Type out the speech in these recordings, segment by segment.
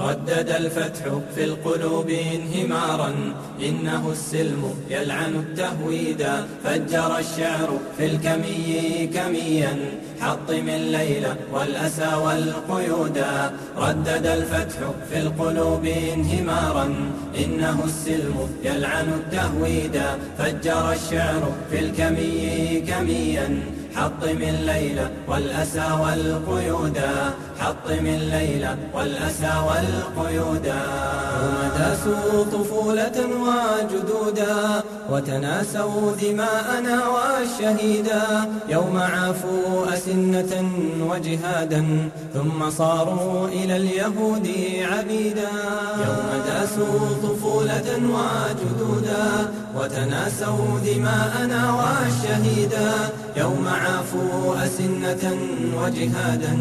ردد الفتح في القلوب انهمارا. إنه السلم يلعن التهويدا فجر الشعر في الكمي كميا. حطم الليل والأسى والقيودا ردد الفتح في القلوب انهمارا. إنه السلم يلعن التهويدا فجر الشعر في الكمي كميا. حطم الليل والأسى والقيودا حطم الليل والأسى والقيودا يوم داسوا طفولة وجدودا. وتناسوا دماءنا والشهيدا. يوم عافوا أسنة وجهادا. ثم صاروا إلى اليهود عبيدا. يوم داسوا طفولة وجدودا. وتناسوا دماءنا والشهيدا. يوم عافوا أسنة وجهادا.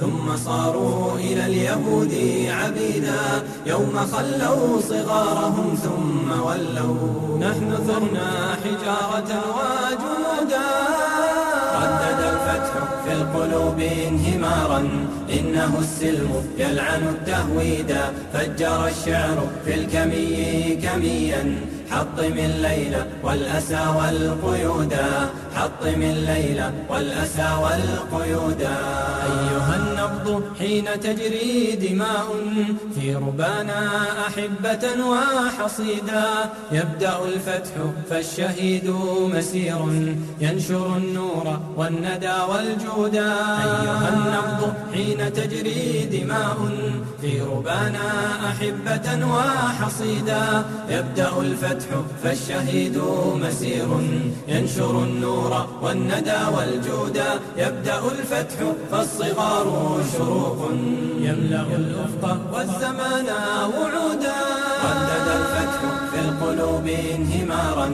ثم صاروا إلى اليهود عبيدا يوم خلوا صغارهم ثم ولوا. نحن ثرنا حجارة وجنودا ردد الفتح في القلوب انهمارا. إنه السلم يلعن التهويدا فجر الشعر في الكمي كميا. حطم الليل والأسى والقيودا حطم الليل والأسى والقيودا النبض حين تجري دماء في ربانا أحبة وحصيدا. يبدأ الفتح فالشهيد مسير. ينشر النور والندى والجودا أيها النبض حين تجري دماء في ربانا أحبة وحصيدا. يبدأ الفتح فالشهيد مسير. ينشر النور والندى والجودا يبدأ الفتح فالصغار شروق يملأ الأفق والزمان وعودا. القلوب انهمارا.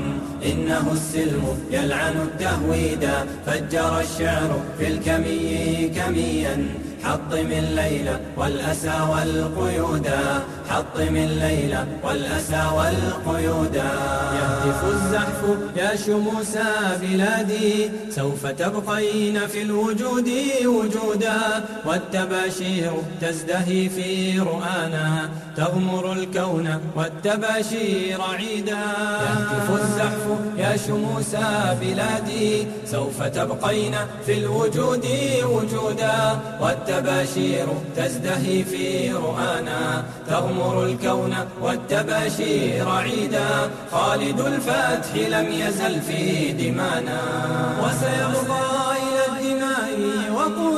إنه السلم يلعن التهويدا فجر الشعر في الكمي كميا. حطم الليل والأسى والقيودا حطم الليل والأسى والقيودا يهتف الزحف يا شموس بلادي. سوف تبقين في الوجود وجودا. والتباشير تزدهي في رؤانا. تغمر الكون والتباشير عيدا يهتف الزحف يا شموس بلادي سوف تبقين في الوجود وجودا. والتباشير تزدهي في رؤانا تغمر الكون والتباشير عيدا. خالد الفتح لم يزل في دمانا. وسيبقى إلى الدماء وقودا.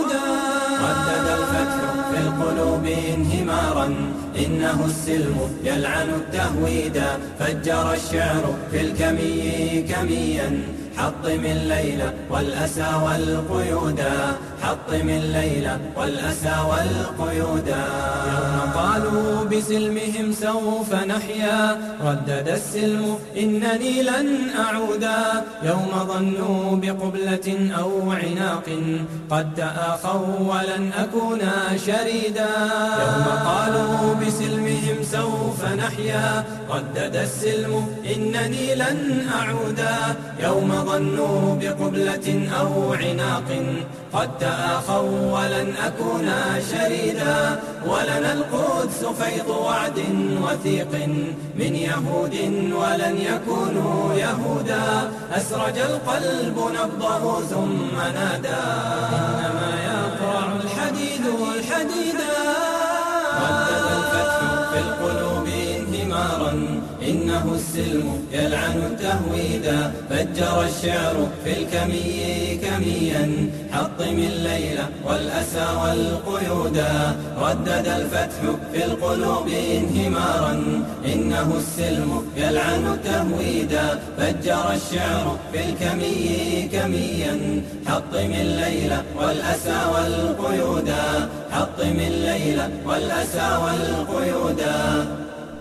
القلوب انهمارا إنه السلم يلعن التهويدا فجر الشعر في الكمي كميا. حطم الليل والأسى والقيودا حطم الليل والأسى والقيودا يوم قالوا بسلمهم سوف نحيا. ردد السلم إنني لن أعودا يوم ظنوا بقبلة أو عناق قد تآخوا ولن أكون شريدا. يوم قالوا بسلمهم سوف نحيا. ردد السلم إنني لن أعودا يوم ظنوا بقبلة أو عناق قد تآخوا ولن أكون شريدا ولنا القدس فيض وعد وثيق من يهود ولن يكونوا يهودا أسرج القلب نبضه ثم نادى إنما يقرع الحديد والحديدا ردد الفتح في القلوب انهمارا إنه السلم يلعن التهويدا فجر الشعر في الكمي كميا. حطم الليل والأسى والقيودا ردد الفتح في القلوب انهمارا. إنه السلم يلعن التهويدا فجر الشعر في الكمي كميا. حطم الليل والأسى والقيودا حطم الليل والأسى والقيودا